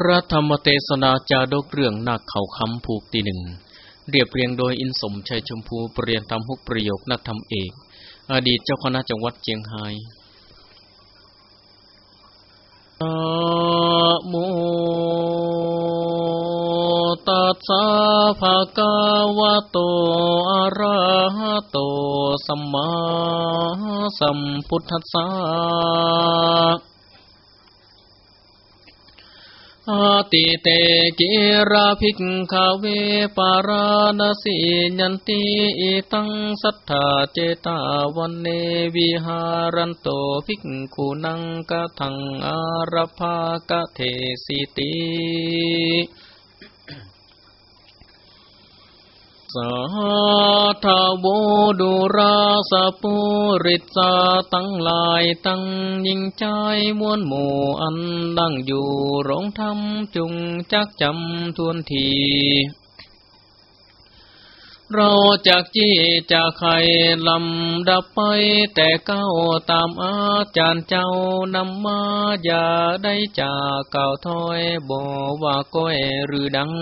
พระธรรมเทศนาจาดกเรื่องนักเขาคำผูกตีหนึ่ง เรียบเรียงโดยอินสมชัยชมพูเปลี่ยนตามฮุกประโยคนักธรรมเอก อดีตเจ้าคณะจังหวัดเจียงไฮ้โมตัสสะภะคะวะโตอะระหะโตสัมมาสัมพุทธัสสะ อาติเตกิราภิกขเวปาราณสียันติอิตังสัทธาเจตาวันเนวิหารันโตภิกขุนังกะทังอารภากะเทสิติ สาธาโวดุราสปุริสาตั้งลายตั้งยิงใจมวลหมู่อันดังอยู่ร้องทำจุงจักจำทวนทีเราจากจี้จากใครลำดับไปแต่เก้าตามอาจารย์เจ้านำมาอย่าได้จากเก่าถอยบอกว่าก้อยหรือดัง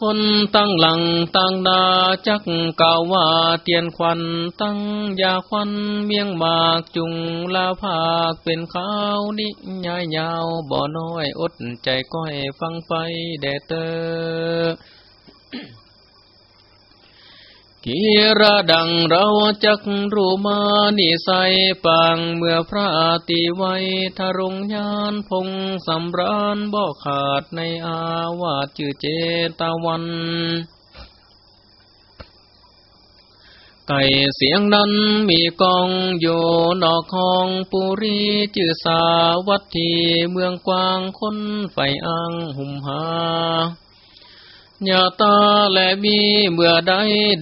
คนตั้งหลังตั้งดาจักกล่าวว่าเตียนควันตั้งยาควันเมียงมากจุงลาภาคเป็นข้าวนิยายยาวบ่อน้อยอดใจก้อยฟังไฟแดเตอ กีระดังเราจักรู้มานิสัยปางเมื่อพระติไว้ทารงยานพงสำรานบ่ขาดในอาวาสจือเจตาวันไก่เสียงนั้นมีกองโยนอกคองปุรีจือสาวัตถีเมืองกวางคนไฟอังหุมหา ญาตาและมีเมื่อใด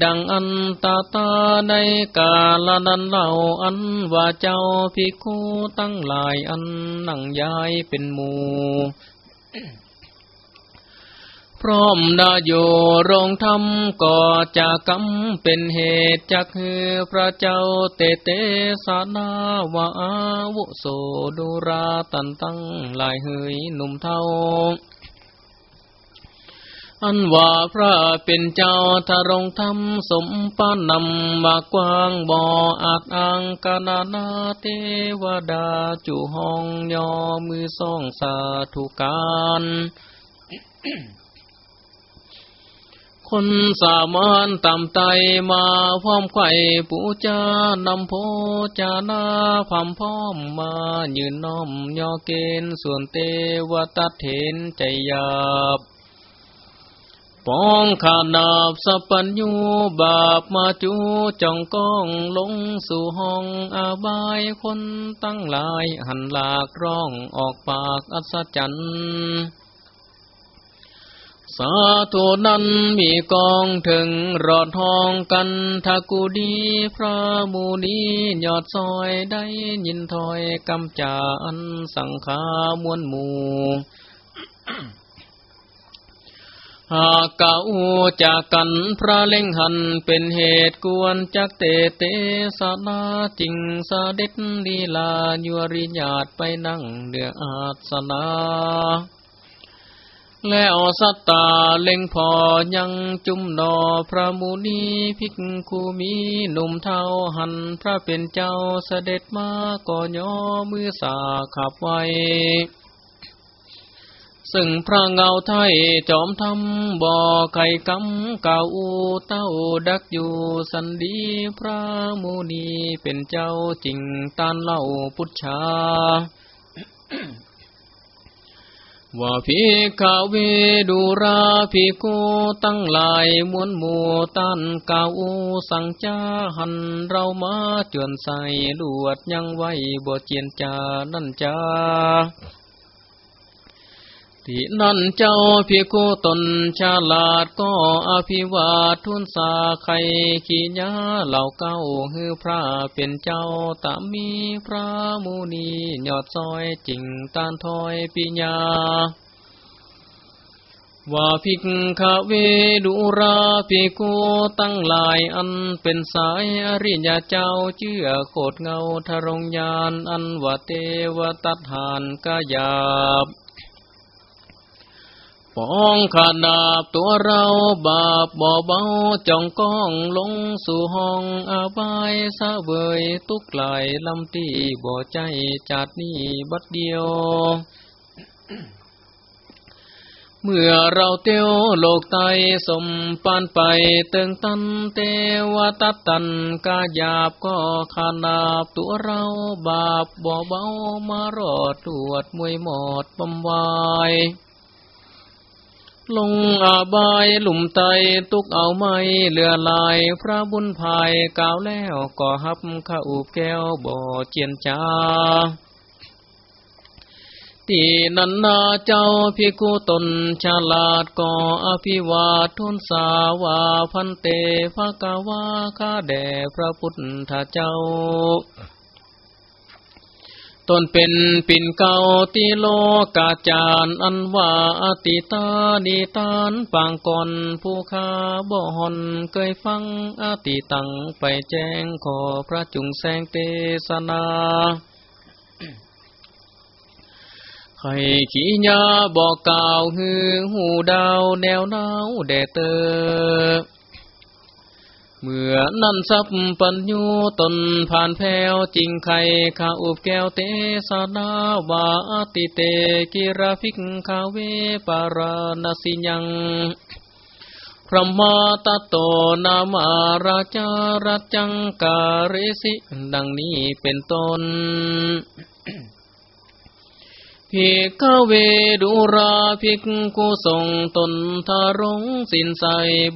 ดังอันตาตาในกาลนั้นเล่าอันว่าเจ้าพิคูตั้งหลายอันนั่งยายเป็นหมู่พร้อมดาโยรงธรรมก่อจากกรรมเป็นเหตุจักคือพระเจ้าเตเตสานาวาอาวุโสดุราตันตั้งลายเฮยหนุ่มเท่า อันว่าพระเป็นเจ้าทารงธรรมสมปานำมากว้างบ่ออาจอังกานานาเทวดาจุห้องยอมือส่องสาธุการคนสามานตามไตมาพร้อมไข่ปูจานำโพจานาพามพร้อมมายืนน้อมยอเกณฑ์ส่วนเตวตัดเห็นใจยาบ ปองขานาบสปัญญูบาปมาจูจองก้องลงสู่ห้องอาบายคนตั้งหลายหันหลากร้องออกปากอัศจรรย์สาธุนั้นมีกองถึงรอดทองกันทักูดีพระมูนียอดซอยได้ยินถอยกำจาอันสังขามวลหมู่ หากเก่าจากกันพระเล่งหันเป็นเหตุกวนจักเตเตสนาจิงสเด็ดลีลายวริญาตไปนั่งเดืออาสนาแล้วสัตตาเล็งพอยังจุมนอพระมุนีพิกคูมีหนุ่มเทาหันพระเป็นเจ้าเสด็จมาก่อย่อมือสาขับไว้ ซึ่งพระเงาไทยจอมทำบ่อไข่กำเก่าเต้าดักอยู่สันดีพระมูนีเป็นเจ้าจริงตานเล่าพุทธาว่าพิกาเวดูราพิโกตั้งหลายมวนหมู่ตันเก่าสังจาหันเรามาจวนใส่ลวดยังไว้บ่เจียนจานั่นจ้า ที่นั่นเจ้าพิกุตนชาลาดก็อภิวาทุนสาไขขีญาเหล่าเก้าฮือพระเป็นเจ้าตามีพระมูนียอดซอยจิงตานทอยปิญญาว่าพิกขเวดุราภิกุตั้งหลายอันเป็นสายอริยเจ้าเชื่อโคดเงาทรงยานอันว่าเทวตัดหานกายาบ ปองขาดาบตัวเราบาปบ่เบาจ้องก้องลงสู่ห้องอาบายสะเวยตุกไหลลำตีบ่ใจจัดนี้บัดเดียว เมื่อเราเตียวโลกไตสมปานไปเติงตันเทวตัดตันกาหยาบก็ขานาบตัวเราบาปบ่เบามารอดตรวจมวยหมดบำวาย ลงอาบายหลุมไตตุกเอาไม่เลือลาย พระบุญภายกล่าวแล้วก็ฮับข้าอุบแก้วบ่เจียนจาตีนันนาเจ้าพิกุตนฉลาดก่ออภิวาทุนสาวาพันเตภะกาวาข้าแด่พระพุทธเจ้า นเป็นปิ่นเก่าติโลกาจารอันว่าอติตาดีตานปางก่อนผู้ข้าบ่หอนเคยฟังอติตังไปแจ้งขอพระจุงแสงเตสนาใครขี้ยาบอกกล่าวฮือหูดาวแนวหนาวแดดเตอ เมื่อนั้นสับปัญญูตนผ่านแผวจริงไข่ข้าอุบแก้วเตสนาวาติเตกิราฟิกขาเวปาราณสิยังพระมาตโตนามาราชารัจังการิสิ ดังนี้เป็นต้น ภิกขเวดุราภิกขุทรงตนทารงสินใส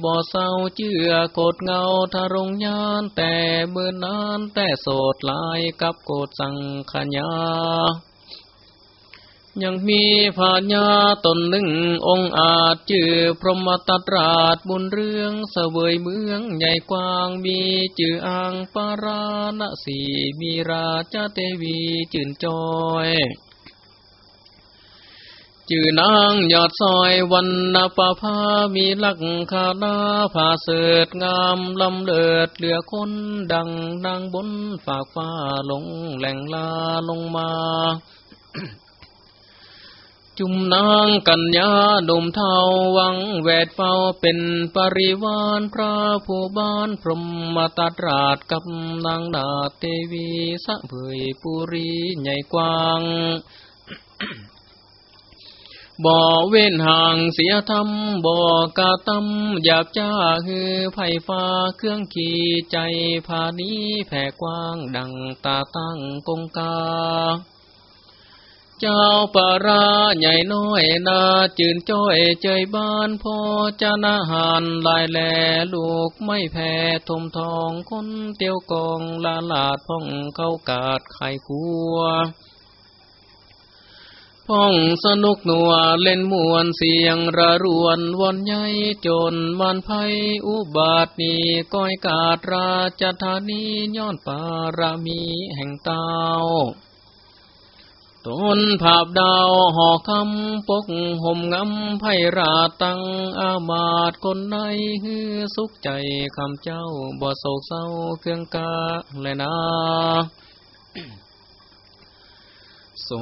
บ่อเศร้าเจือกดเงาทารงยานแต่เมื่อนานแต่โสดลายกับโกดสังขญายังมีผาญาตนหนึ่งองค์อาจจือพรหมตตราชบุญเรื่องเสวยเมืองใหญ่กว้างมีจืออ่างปาราณสีมีราชเทวีจื่นจอย จือนางยอดซอยวันนาปาพามีลักคานาผาเสดงามลำเลิดเหลือคนดังนางบนฝากฟ้าลงแหล่งลาลงมา จุมนางกัญญาดมเทาวังแวดเฝ้าเป็นปริวานพระผู้บ้านพรหมตัตราชกับนางนาเทวีสะเผยปุรีใหญ่กว้าง บ่เว้นห่างเสียธรรมบ่กาตำหยาบจ้าฮือไผ่ฟ้าเครื่องขี่ใจผานี้แผ่กว้างดังตาตั้งกงกา เจ้าปาราใหญ่น้อยนาจืนจ้อยเจยบ้านพอจานาหานลายแหลลูกไม่แพ้ทมทองคนเตียวกองลาลาดพ่องเข้ากาดไข่คัว พ้องสนุกหนัวเล่นมวนเสียงระรวนวนใหญ่จนมันภัยอุบาทนีก้อยกาดราชธานีย้อนปารามีแห่งเตาต้นภาพดาวห่อคำปกห่มงำไพราตังอามาตคนในฮือสุขใจคำเจ้าบ่โศกเศร้าเครื่องกาเลยนะ สุ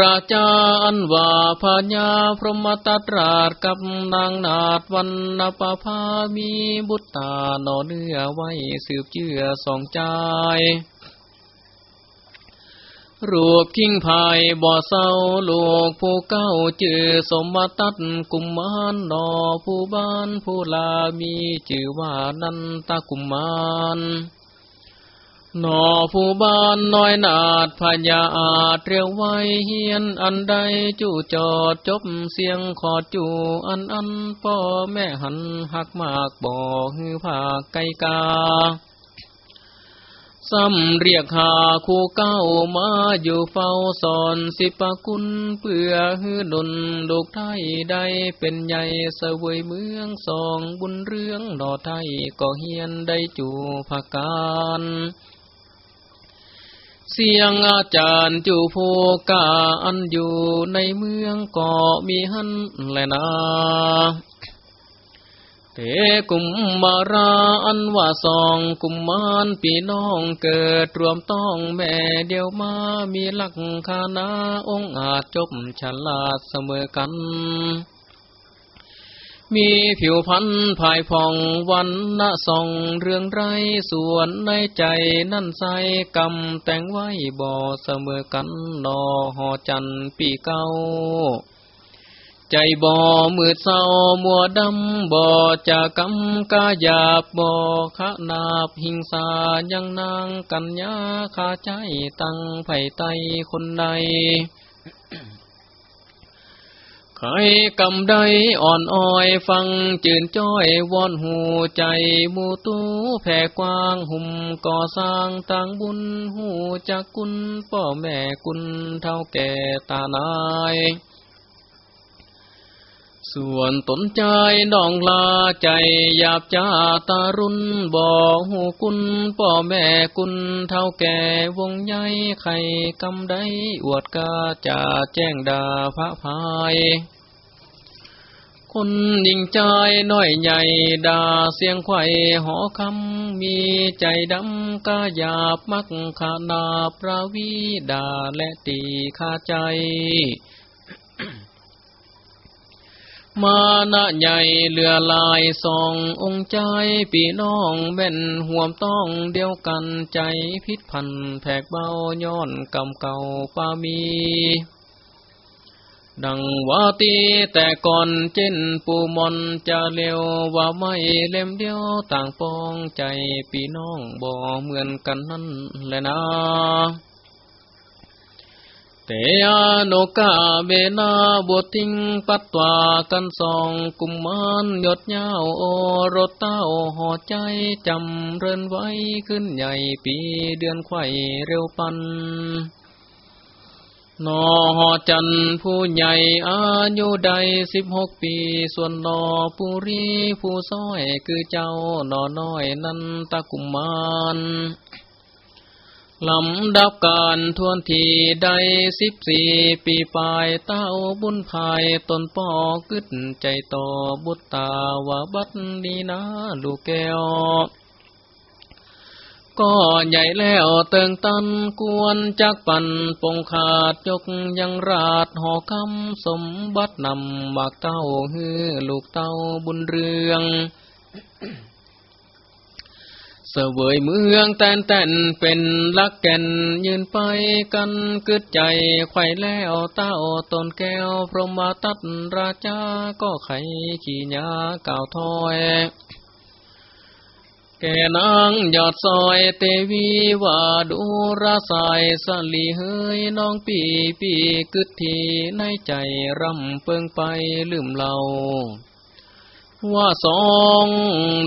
ราจาอันว่าพญาพรหมตตราชกับนางนาดวันนปภามีบุตตานอเนื้อไว้สืบเชื่อสองใจรูปคิงภายบ่อเศร้าลูกผู้เก้าจือสมตัดกุมมานนอผู้บ้านผู้ลามีจือว่านันตากุมมา นนอผู้บ้านน้อยนาดพญาอาจเรียวไว้เฮียนอันใดจู่จอดจบเสียงขอจูอันอันพ่อแม่หันหักมากบ่ฮือผากไกกาซ้ำเรียกหาคู่เก้ามาอยู่เฝ้าสอนสิปคุณเพื่อฮือดนลูกไทยได้เป็นใหญ่เสวยเมืองสองบุญเรื่องดอไทยก็เฮียนได้จูภาการ เสียงอาจารย์จูโพกาอันอยู่ในเมืองก็มีหันแลนาเทกุมมาราอันว่าสองกุมมานปีน้องเกิดรวมต้องแม่เดียวมามีลักคานาองอาจจบฉลาดเสมอกัน มีผิวพันธ์ภายผ่องวันณะส่องเรื่องไรส่วนในใจนั่นใสกำแต่งไว้บ่อเสมอกันนอหอจันปีเก้า ใจบ่มืดเศร้ามัวดำบ่จะกำกาหยาบบ่ขะนาบหิงสายังนางกัญญาคาใจตั้งไผ่ไตคนใด ใครกำได้อ่อนอ้อยฟังจืนจ้อยวอนหูใจมูตูแผ่กว้างหุ่มก่อสร้างต่างบุญหูจักคุณพ่อแม่คุณเท่าแก่ตานาย ส่วนตนใจดองลาใจหยาบจ้าตารุนบ่หูกุลพ่อแม่กุลเท่าแก่วงใหญ่ไข่กำได้อวดกาจะแจ้งดาพระพายคนยิงใจน้อยใหญ่ดาเสียงไข่หอคำมีใจดำกาหยาบมักขนาปราวีดาและตีขาใจ มานะใหญ่เลือลายสององค์ใจปีน้องแม่นห่วมต้องเดียวกันใจพิษพันแผกเบาย้อนกำเก่าปามี ดังว่าตีแต่ก่อนเจนปูมอนจะเร็วว่าไม่เล่มเดียวต่างปองใจปีน้องบ่เหมือนกันนั่นแหละนะ เตอโนกาเบนาบททิงปัตตวากันสองกุมมานยดยาวโอรถเต้าหอใจจำเรินไว้ขึ้นใหญ่ปีเดือนไข่เร็วปันนอหอจันผู้ใหญ่อายุใดสิบหกปี ส่วนนอปุรีผู้ซ้อยคือเจ้านอน้อยนันตะกุมมาน ลำดับการทวนทีได้สิบสี่ปีปลายเต้าบุญภายตนปอกึดใจต่อบุตตาวาบัดนีนาลูกแก้ว ก็ใหญ่แล้วเติงตันกวนจักปันปงขาดยกยังราดหอคำสมบัตินำบากเต้าฮือลูกเต้าบุญเรือง เสวยเมืองแตนแตนเป็นลักแก่นยืนไปกันกึดใจไข่แล้วเต้าตนแก้ว พรหมตัดราชาก็ไข่ขี้ยาเก่าถอยแกนางยอดซอยเตวีว่าดูราสายสลีเฮยน้องปีปีกึดทีในใจรำเปิงไปลืมเรา ว่าสอง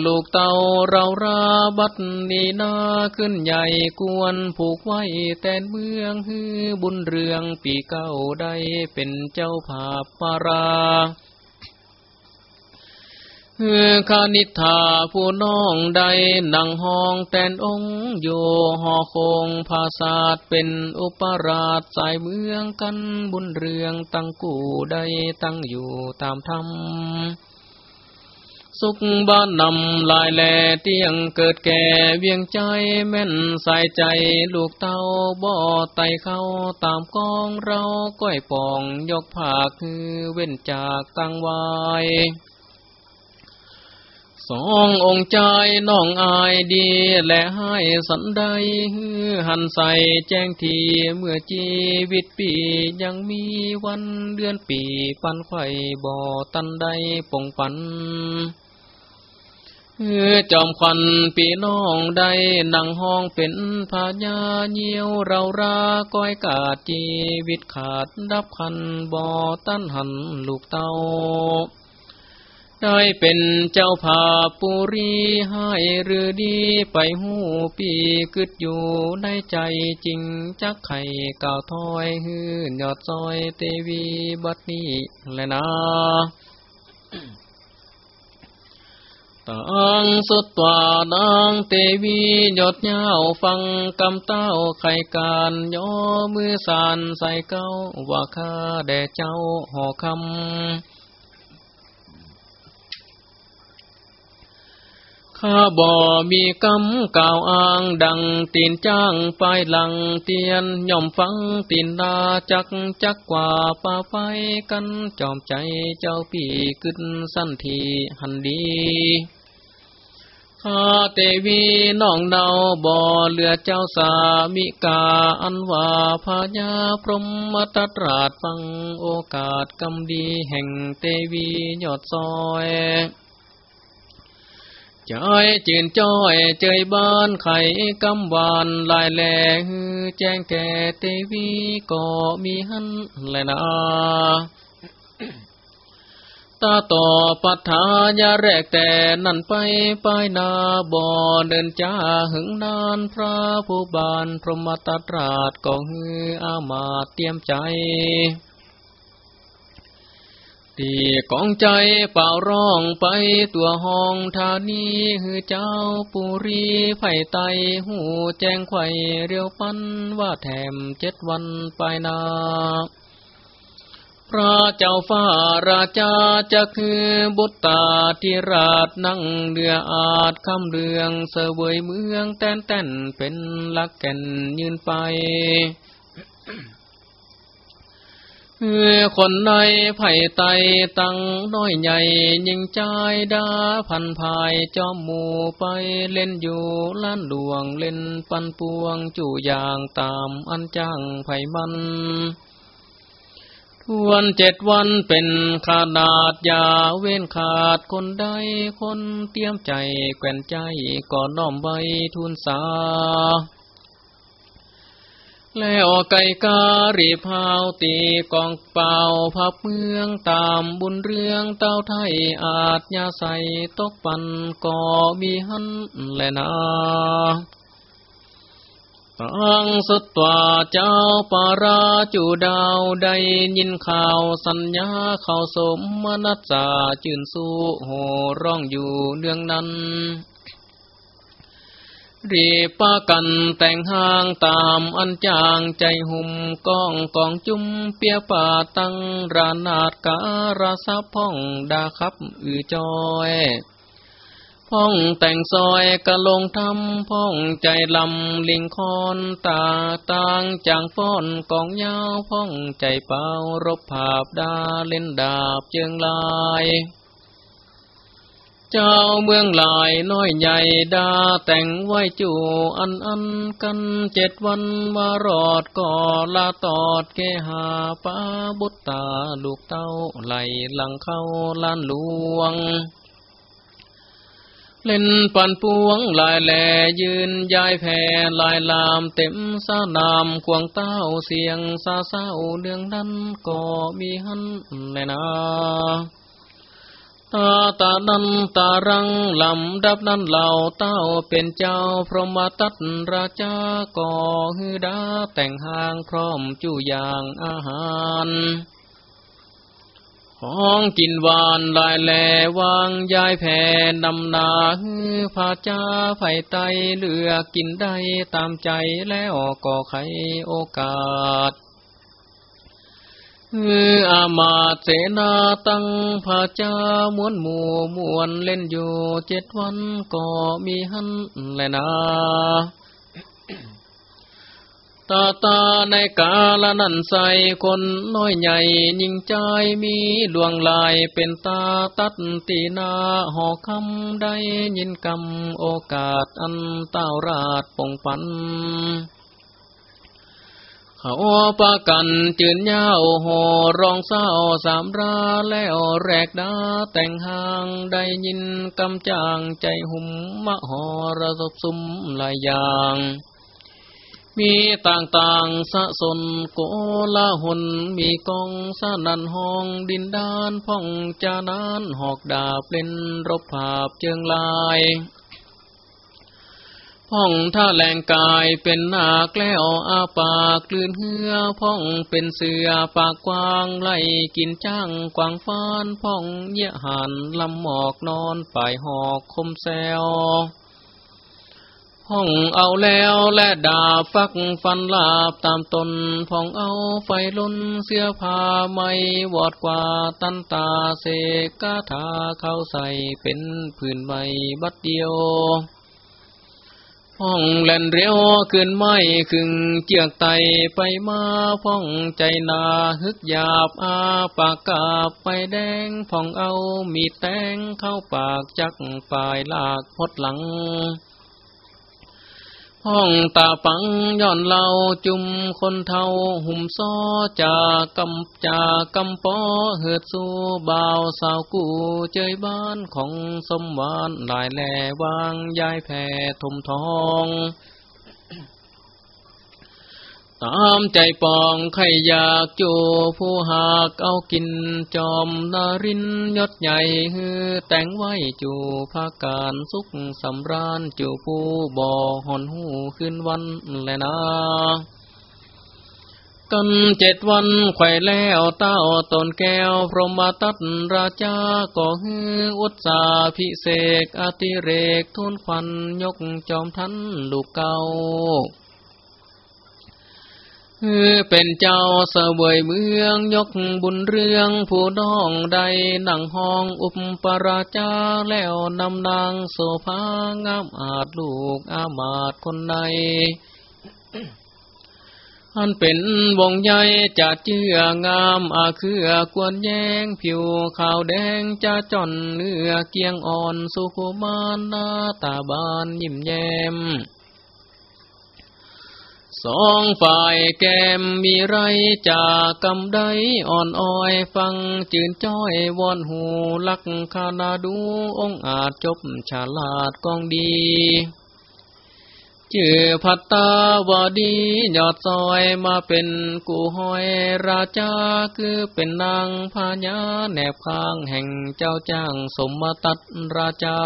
ลูกเต่าเราราบัดนีนาขึ้นใหญ่กวนผูกไว้แต่เมืองฮือบุญเรืองปีเก้าได้เป็นเจ้าภาพปาราเฮือคานิธาผู้น้องใดนังห้องแตนองโยหอคงภาษาดเป็นอุปราชสายเมืองกันบุญเรืองตั้งกูได้ตั้งอยู่ตามธรรม สุขบ้านนำลายแลเตียงเกิดแก่เวียงใจแม่นใส่ใจลูกเต้าบ่อไตเข้าตามกองเราก้อยปองยกผากคือเว้นจากตั้งวายสององค์ใจน้องอายดีและให้สันใดฮือหันใส่แจ้งทีเมื่อจีวิตปียังมีวันเดือนปีปันไข่บ่อตันใดปงปัน จอมควันปีน้องได้นั่งห้องเป็นพาญาเยี่ยวเราราก้อยกาดจีวิตขาดดับคันบ่อตั้นหันลูกเตาได้เป็นเจ้าผาปุรีให้หรือดีไปหูปีกึดอยู่ในใจจริงจักไข่ก่าวถอยฮือยอดซอยเตวีบัดนี้แลยนะ ตังสุดตวานางเตวีหยดเย้าฟังกำเต้าไข่การย่อมือสานใส่เก้าว่าข้าแด่เจ้าหอคำ ข้าบ่มีกำกล่าวอ้างดังตีนจ้างไปหลังเตียนย่อมฟังตีนดาจักจักกว่าป่าไฟกันจอมใจเจ้าพี่กึนสั้นทีหันดีข้าเตวีน้องเดาบ่เลือเจ้าสามิกาอันว่าพญาพรหมตตราดฟังโอกาสกำดีแห่งเตวียอดซอย จอยจืนจ้อยเจยบ้านไข่กำวานลายแหล่แจ้งแก่เตวีก็มีหันแลนาตาต่อปัฏฐายาแรกแต่นั่นไปไปนาบ่อเดินจ้าหึงนานพระผู้บานพรหมตตราชก็ฮืออามาเตรียมใจ ตีกองใจเป่าร้องไปตัวห้องทานีฮือเจ้าปุรีไผ่ไตหูแจ้งไข่เรียวปันว่าแถมเจ็ดวันไปนาพระเจ้าฟ้าราชาจะคือบุตตาที่ราชนั่งเรืออาจคำเรืองเสวยเมืองแต้นแต้นเป็นลักแก่นยืนไป คนในไผ่ไตตั้งน้อยใหญ่ ยิงใจดาพันภายจอมหมู่ไปเล่นอยู่ล้านดวงเล่นปันปวงจู่อย่างตามอันจ้างไผ่มันทวนเจ็ดวันเป็นขนาดยาเว้นขาดคนใดคนเตรียมใจแก่นใจก่อนน้อมใบทุนสา แล้วไก่การีพาวตีกองเป่าพับเมืองตามบุญเรื่องเต้าไทยอาจยาใสตกปันก่อมีหันแลนาตังสุดตัวเจ้าปาราจูดาวได้ยินข่าวสัญญาข่าวสมมนัสจาจืนสู้โหร้องอยู่เนื่องนั้น รีปากันแต่งห้างตามอันจางใจหุ่มก้องกองจุ้มเปียป่าตั้งรานาดการาซับพ่องดาคับอือจอยพ่องแต่งซอยกะลงทำพ่องใจลำลิงคอนตาต่างจางฟ้อนกองยาวพ่องใจเป่ารบภาพดาเล่นดาบเจิงลาย เจ้าเมืองหลายน้อยใหญ่ดาแต่งไว้จูอันอันกันเจ็ดวันมารอดก่อลาตอดเกหาป้าบุตตาลูกเต้าไหลหลังเข้าล้านหลวงเล่นปันปวงลายแหลยืนยายแผ่ลายลามเต็มสานามควงเต้าเสียงซาเศร้าเนืองนั้นก็มีหันแน่นา ตาตานันตารังลำดับนั้นเหล่าเต้าเป็นเจ้า พรหมตัตราชาก่อฮือดาแต่งหางพร้อมจู่อย่างอาหารของกินหวานลายแหลวางยายแผ่นำนาฮือพาจ้าไผ่ไตเลือกินได้ตามใจแล้วก่อไขโอกาส อามาเสนาตั้งพาจามวนหมู่มวนเล่นอยู่เจ็ดวันก็มีหันแลนาตาตาในกาละนันใสคนน้อยใหญ่ยิ่งใจมีดวงลายเป็นตาตัดตีนาหอคำได้ยินกำโอกาสอันเต้าราดปงปัน เขาปากันจืนยาวหอรองเศร้าสามราแล้วแรกดาแต่งหางได้ยินกำจางใจหุ่มมะหอระสบสุมหลายอย่าง มีต่างๆสะสนโกลาหนมีกองสะนันห้องดินดานพ่องจานานหอกดาบเล่นรบภาพเจิงลาย พ่องถ้าแหลงกายเป็นนาคแล้วอาปากกลืนเหือพ่องเป็นเสือปากกว้างไล่กินจ้างกวางฟ้านพ่องเยี่ยหันลำหมอกนอนปลายหอกคมแซวห้องเอาแล้วและดาฟักฟันลาบตามตนพ่องเอาไฟล้นเสื้อผ้าไม่วอดกว่าตันตาเสกกาถาเข้าใส่เป็นพื้นใบบัดเดียว พ้องแล่นเรียวขึ้นไม่ขึงเจียกไตไปมาพ่องใจนาฮึกหยาบอาปากกาบไปแดงพ่องเอามีแตงเข้าปากจักปลายลากพดหลัง ห้องตาปังย้อนเล่าจุมคนเทาหุ่มซ้อจากำจากำปอเหือดสู้บ่าวสาวกูเจยบ้านของสมวานหลายแหล่วางยายแผ่ทมทอง ตามใจปองใครอยากจูผู้หากเอากินจอมนารินยศใหญ่ฮือแต่งไว้จูภาการสุขสำราญจูผู้บ่อหอนหูขึ้นวันแลนะกันเจ็ดวันไข่แล้วเต้าตนแก้ว พรหมตัดราชาก็ฮืออุตสาพิเศษอติเรกทุนควันยกจอมทันลูกเก่า เป็นเจ้าเสวยเมืองยกบุญเรื่องผู้น้องใดนั่งห้องอุปปราชาแล้วนำนางโสภางามอาจลูกอามาตคนใดอันเป็นวงใหญ่จะเจืองามอาคือกวนแยงผิวขาวแดงจะจอนเนื้อเกียงอ่อนสุขุมานหน้าตาบานยิ้มแย้ม สองฝ่ายแกมมีไรจากกำไดอ่อนอ้อยฟังจืนจ้อยวอนหูลักคานาดูองอาจจบฉลาดกองดีจื่อพัตตาวดียอดซอยมาเป็นกูหอยราชาคือเป็นนางพญาแนบข้างแห่งเจ้าจ้างสมตัดราชา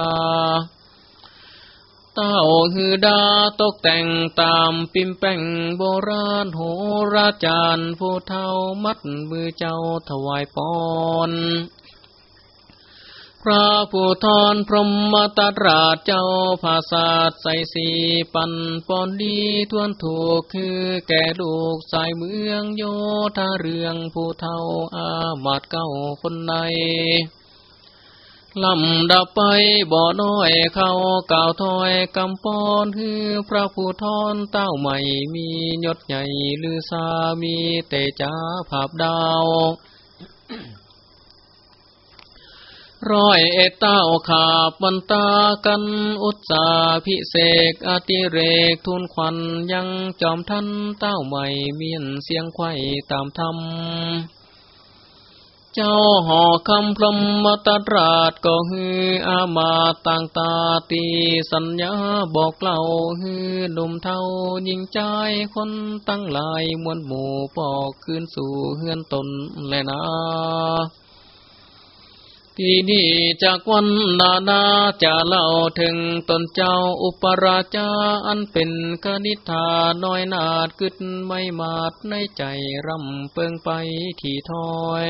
เต้าฮือดาตกแต่งตามปิมแป้งโบราณโหราจารย์ผู้เท่ามัดมือเจ้าถวายปอนพระผู้ทอนพรหมตราชเจ้าภาษาใสสีปันปอนดีทวนถูกคือแก่ลูกสายเมืองโยธาเรืองผู้เท่าอามาดเก้าคนใน ลำดับไปบ่อน้อยเขาก่าวถอยกำปอนฮือพระผู้ทอนเต้าใหม่มียศใหญ่ลือสามีเตจ้าภาพดาวร้อยเอตเต้าขาบบันตากันอุตสาพิเศษอติเรกทุนควันยังจอมท่านเต้าใหม่เมียนเสียงไข่ตามธรรม เจ้าห่อคำพรหมตราชก็ฮืออามาต่างตาตีสัญญาบอกเล่าฮือหนุ่มเท่ายิงใจคนตั้งหลายมวลหมู่ปอกคืนสู่เฮือนตนแลนะ ที่นี่จากวันนานาจะเล่าถึงตนเจ้าอุปราชาอันเป็นกนิธาน้อยนาดกึดไม่มาดในใจรำเปิงไปที่ถอย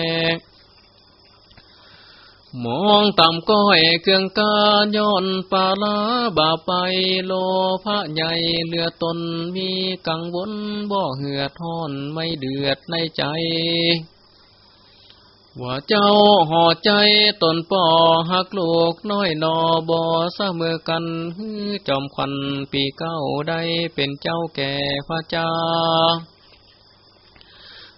มองต่ำก้อยเครื่องกาย้อนปาลาบาไปโลพระใหญ่เลือตนมีกังวลบ่เหือดห่อนไม่เดือดในใจ ว่าเจ้าห่อใจตนป่อหักลูกน้อยนอบอเสมอกันจอมควันปีเก้าได้เป็นเจ้าแก่พระเจ้า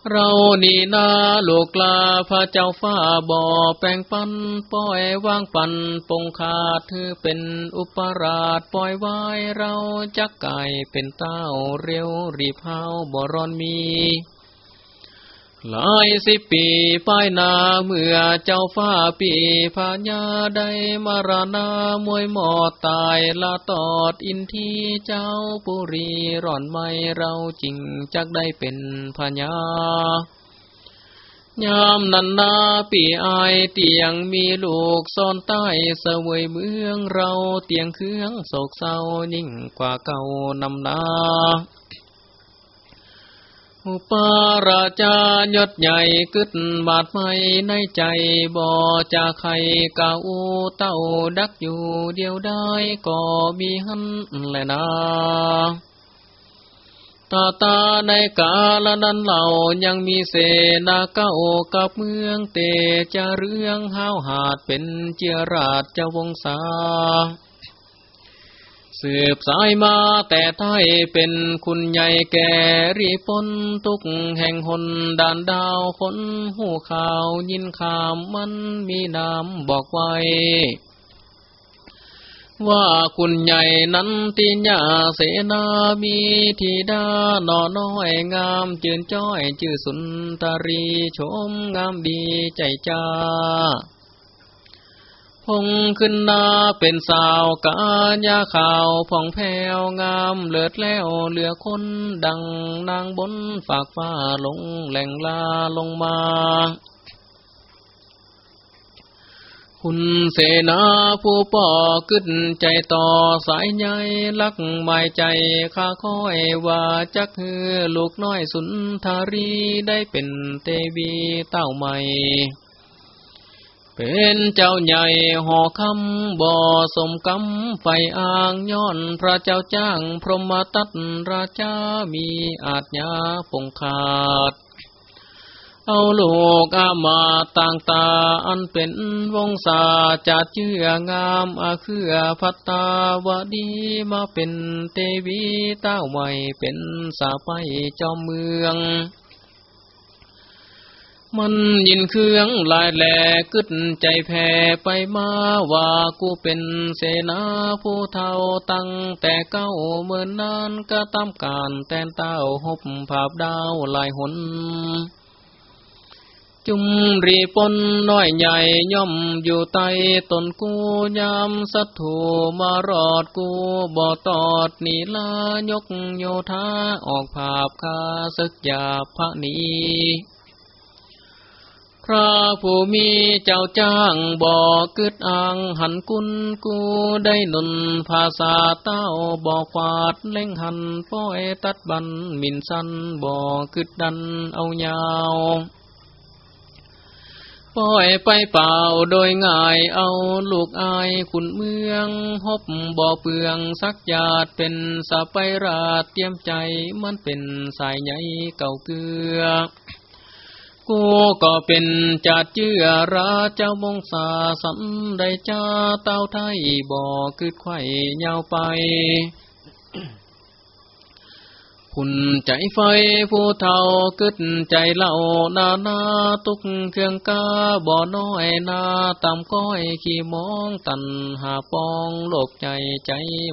เรานี่นาลูกลาพระเจ้าฟ้าบ่อแปลงปันป้อยวางปันปงขาดถือเป็นอุปราชปล่อยไว้เราจักไก่เป็นเต้าเร็วรีเฮาบ่รอนมี หลายสิบปีป้ายนาเมื่อเจ้าฟ้าปีพญาได้มารณามวยหมอดตายละตอดอินทีเจ้าปุรีร่อนไม่เราจริงจักได้เป็นพญายามนันนาปีอายเตียงมีลูกซ่อนใต้เสวยเมืองเราเตียงเครื่องโศกเศร้ายิ่งกว่าเก่านำนา อุปาราชายศใหญ่กึดบาดไม่ในใจบ่จะใครกาอูเต้าดักอยู่เดียวได้ก็มีหันแลนาตาตาในกาลนั้นเหล่ายังมีเสนาเก้ากับเมืองเตจะเรื่องห้าวหาดเป็นเจียราชจะวงศา สืบสายมาแต่ไทยเป็นคุณใหญ่แก่รีปนทุกแห่งหนด่านดาวคนหูข่าวยินข่ามมันมีนามบอกไว้ว่าคุณใหญ่นั้นติญาเสนามีธิดาหนอน้อยงามจืนจ้อย ชื่อสุนทรีชมงามดีใจจ้า พงขึ้นนาเป็นสาวกาญาขาวผ่องแผ้วงามเลิศแล้วเหลือคนดังนางบนฝากฟ้าลงแหล่งลาลงมา คุณเสนาผู้ป่อกึดใจต่อสายใยลักหมายใจข้าคอยว่าจักฮือลูกน้อยสุนทารีได้เป็นเตวีเต้าใหม่ เป็นเจ้าใหญ่ห่อคำบ่อสมกำไฟอ่างย้อนพระเจ้าจ้างพรหมตัตราชามีอาจญาปงขาด เอาลูกอามาต่างตาอันเป็นวงศาจัดเชื่องามอาเคือพัตตาวดีมาเป็นเตวีเต้าใหม่เป็นสาไปจอมเมือง มันยินเครื่องลายแหลกึดใจแผ่ไปมาว่ากูเป็นเสนาผู้เท่าตั้งแต่เก้าเมื่อนนานก็ตามการแตนเต้าหบภาพดาวลายหน จุมรีปนน้อยใหญ่ย่อมอยู่ใต้ตนกูยามสัตถูมารอดกูบ่อตอดนีลายกโยธาออกภาพคาศึกยาพระนี้ พระผู้มีเจ้าจ้างบอกกึดอ่างหันกุนกูได้นุนภาษาเต้าบอกควาดเล่งหันป้อยตัดบันมินสันบอกกึดดันเอายาวป้อยไปเปล่าโดยง่ายเอาลูกอายขุนเมืองฮบบ่อเปลืองสักหยาดเป็นสะไปราดเตรียมใจมันเป็นสายใหญ่เก่าเกือ กูก็เป็นจัดเจือราเจ้ามงสาสันได้จ้าเต้าไทยบ่อกึดไข่ยาวไปพุ่นใจไฟผู้เท่ากึดใจเล่านานาตุกเครื่องกาบ่อน้อยนาตามก้อยขี่มองตันหาปองโลกใจใจ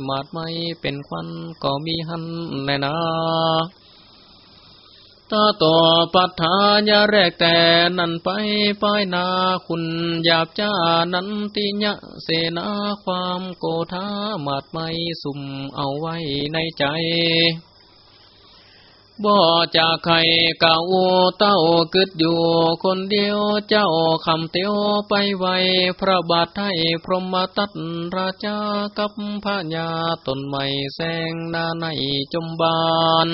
มาดไม่เป็นควันก็มีหันแน่นา ตาต่อปัฏฐานยาแรกแต่นั่นไปป้ายนาคุณหยาบจ้านันติญะเสนาความโกธามาดไม่สุ่มเอาไว้ในใจ บ่จากใครเก่าเต้ากึดอยู่คนเดียวเจ้าคำเตียวไปไวพระบาทไทยพรหมตัตราชากับพญาตนใหม่แสงนาในจมบาน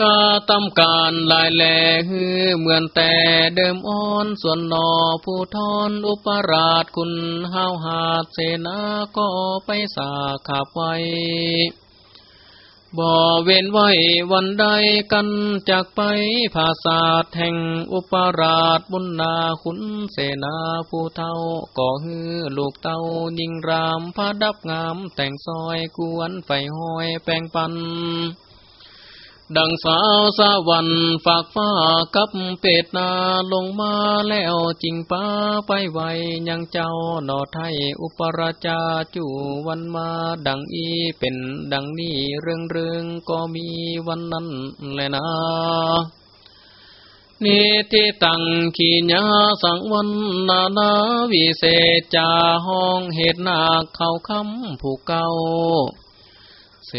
กาตำการลายแหล่ฮือเหมือนแต่เดิมอ่อนส่วนนอผู้ทอนอุปราชคุณห้าวหาดเสนาก็ไปสาขับไว้บ่เว้นไว้วันใดกันจากไปภาษาแห่งอุปราชบุญนาขุนเสนาผู้เท่าก่อฮือลูกเต้ายิงรามพระดับงามแต่งซอยกวนไฟห้อยแปลงปัน ดังสาวสาวันฝากฟ้ากับเป็ดนาลงมาแล้วจริงป้าไปไวยังเจ้าหนอไทยอุปราชาจูวันมาดังอีเป็นดังนี้เรื่องเรื่องก็มีวันนั้นแลยนะนิทิตังขีญาสังวันนานาวิเศษจาห้องเหตุนาเข้าคำผูกเก่า เส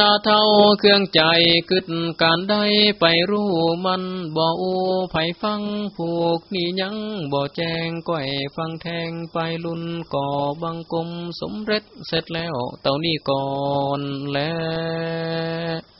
นาเท่าเครื่องใจกึดการได้ไปรู้มันบ่อูไผฟังผูกนี่ยังบ่แจ้งก้อยฟังแทงไปลุนก่อบังกลมสมเร็จเสร็จแล้วเต่านี้ก่อนแล้ว